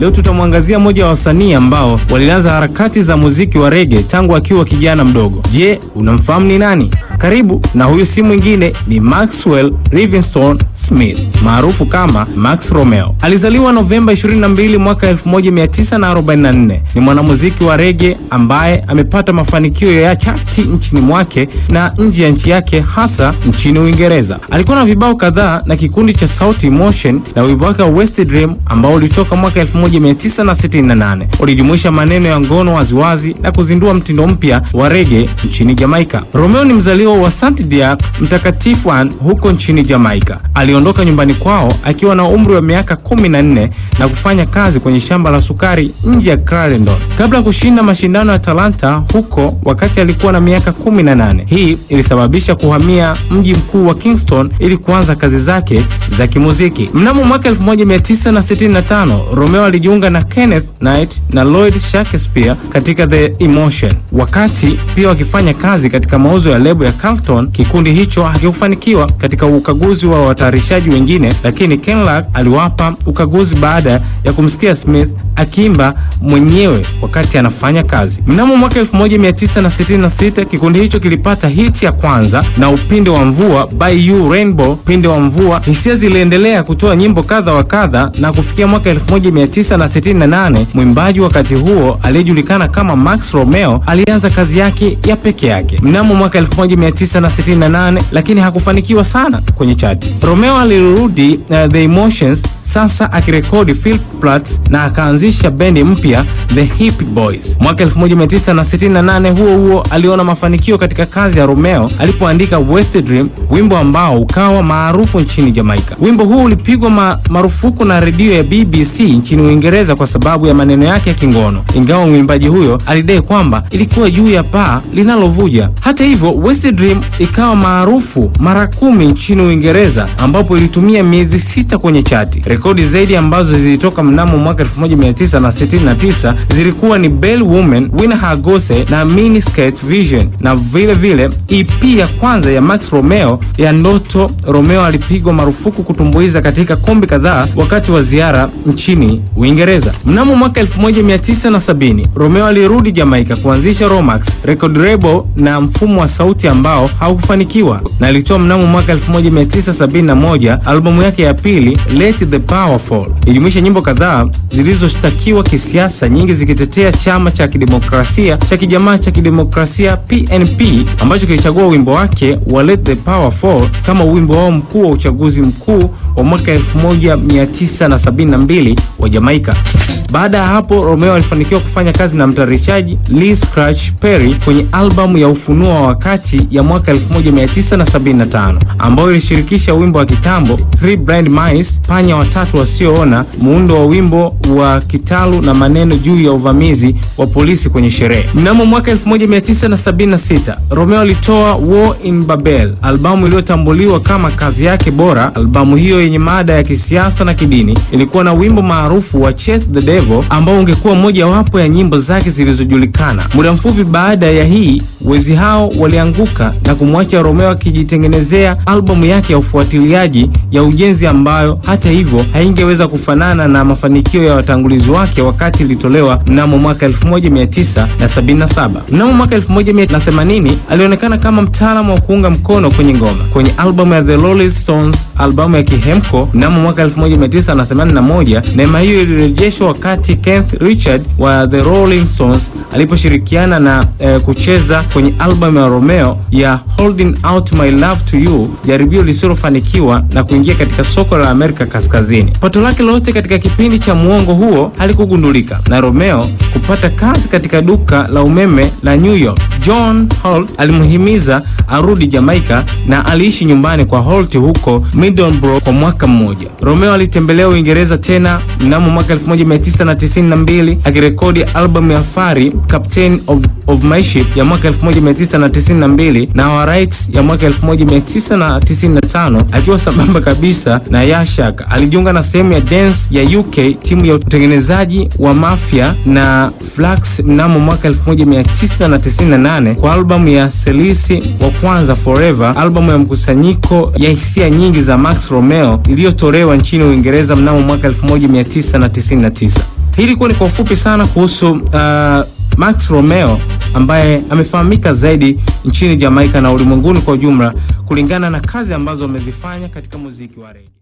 leo tutamwangazia mmoja wa wasanii ambao walianza harakati za muziki wa rege tangu akiwa kijana mdogo. Je, unamfahamu ni nani? Karibu na huyu si mwingine ni Maxwell Livingstone Smith maarufu kama Max Romeo. Alizaliwa Novemba 22 mwaka 1944. Ni mwanamuziki wa rege ambaye amepata mafanikio ya chati nchini mwake na nje ya nchi yake, hasa nchini Uingereza. Alikuwa na vibao kadhaa na kikundi cha Sauti Motion na wimbo wake wa West Dream ambao ulitoka mwaka 1968 ulijumuisha maneno ya ngono waziwazi na kuzindua mtindo mpya wa rege nchini Jamaika. Romeo ni mzaliwa wa Saint Diak Mtakatifu huko nchini Jamaika. Aliondoka nyumbani kwao akiwa na umri wa miaka 14 na kufanya kazi kwenye shamba la sukari nje ya Clarendon kabla ya kushinda mashindano ya talanta huko wakati alikuwa na miaka 18. Hii ilisababisha kuhamia mji mkuu wa Kingston ili kuanza kazi zake za kimuziki. Mnamo mwaka 1965 Romeo alijiunga na Kenneth Knight na Lloyd Shakespeare katika The Emotion, wakati pia wakifanya kazi katika mauzo ya lebo ya Carlton. Kikundi hicho hakikufanikiwa katika ukaguzi wa watayarishaji wengine, lakini Kenlock aliwapa ukaguzi baada ya kumsikia Smith akiimba mwenyewe wakati anafanya kazi. Mnamo mwaka 1966 kikundi hicho kilipata hiti ya kwanza na upinde wa mvua By You Rainbow. Upinde wa mvua, hisia ziliendelea kutoa nyimbo kadha wa kadha na kufikia mwaka 1968 mwimbaji wakati huo aliyejulikana kama Max Romeo alianza kazi yake ya peke yake mnamo mwaka 1968, lakini hakufanikiwa sana kwenye chati. Romeo alirudi uh, The Emotions sasa akirekodi Phil Platts na akaanzisha bendi mpya The Hip Boys. Mwaka 1968 huo huo aliona mafanikio katika kazi ya Romeo alipoandika West Dream, wimbo ambao ukawa maarufu nchini Jamaica. Wimbo huu ulipigwa ma marufuku na redio ya BBC nchini Uingereza kwa sababu ya maneno yake ya kingono, ingawa mwimbaji huyo alidai kwamba ilikuwa juu ya paa linalovuja. Hata hivyo, West Dream ikawa maarufu mara kumi nchini Uingereza, ambapo ilitumia miezi sita kwenye chati. Rekodi zaidi ambazo zilitoka mnamo mwaka 1969 zilikuwa ni Bell Woman, Win Her Gose na Mini Skirt Vision, na vile vile EP ya kwanza ya Max Romeo ya Ndoto. Romeo alipigwa marufuku kutumbuiza katika kombi kadhaa wakati wa ziara nchini Uingereza. Mnamo mwaka 1970 Romeo alirudi Jamaika kuanzisha Romax record label na mfumo wa sauti ambao haukufanikiwa, na alitoa mnamo mwaka 1971 albamu yake ya pili Let the Power ijumuisha nyimbo kadhaa zilizoshtakiwa kisiasa, nyingi zikitetea chama cha kidemokrasia cha kijamaa cha kidemokrasia PNP ambacho kilichagua wimbo wake wa Let the Power Fall kama wimbo wao mkuu wa uchaguzi mkuu wa mwaka 1972 wa Jamaika. Baada ya hapo Romeo alifanikiwa kufanya kazi na mtayarishaji Lee Scratch Perry kwenye albamu ya Ufunuo wa Wakati ya mwaka 1975 ambayo ilishirikisha wimbo wa kitambo Three Blind Mice, panya watatu wasioona, muundo wa wimbo wa kitalu na maneno juu ya uvamizi wa polisi kwenye sherehe. Mnamo mwaka 1976 Romeo alitoa War in Babel, albamu iliyotambuliwa kama kazi yake bora. Albamu hiyo yenye mada ya kisiasa na kidini ilikuwa na wimbo maarufu wa Chase the Devil ambao ungekuwa mojawapo ya nyimbo zake zilizojulikana. Muda mfupi baada ya hii, wezi hao walianguka na kumwacha Romeo akijitengenezea albamu yake ya ufuatiliaji ya ujenzi, ambayo hata hivyo haingeweza kufanana na mafanikio ya watangulizi wake wakati ilitolewa mnamo mwaka 1977. Mnamo mwaka 1980 alionekana kama mtaalamu wa kuunga mkono kwenye ngoma kwenye albamu ya The Rolling Stones, albamu ya Kihemko mnamo mwaka 1981. Neema hiyo ilirejeshwa wakati Keith Richard wa The Rolling Stones aliposhirikiana na eh, kucheza kwenye albamu ya Romeo ya Holding Out My Love to You, jaribio lisilofanikiwa na kuingia katika soko la Amerika Kaskazini. Pato lake lote katika kipindi cha muongo huo halikugundulika na Romeo kupata kazi katika duka la umeme la New York. John Holt alimhimiza arudi Jamaika na aliishi nyumbani kwa Holt huko Middlesbrough kwa mwaka mmoja. Romeo alitembelea Uingereza tena mnamo mwaka 1992 akirekodi albamu ya Fari Captain of, of My Ship ya mwaka 1992 na Alright ya mwaka 1995 akiwa sambamba kabisa na Yashak. Alijiunga na sehemu ya dance ya UK, timu ya utengenezaji wa Mafia na Flax mnamo mwaka 1998 kwa albamu ya Selisi wa kwanza Forever, albamu ya mkusanyiko ya hisia nyingi za Max Romeo iliyotolewa nchini Uingereza mnamo mwaka 1999. Hii ilikuwa ni kwa ufupi sana kuhusu uh, Max Romeo ambaye amefahamika zaidi nchini Jamaica na ulimwenguni kwa ujumla kulingana na kazi ambazo amezifanya katika muziki wa reggae.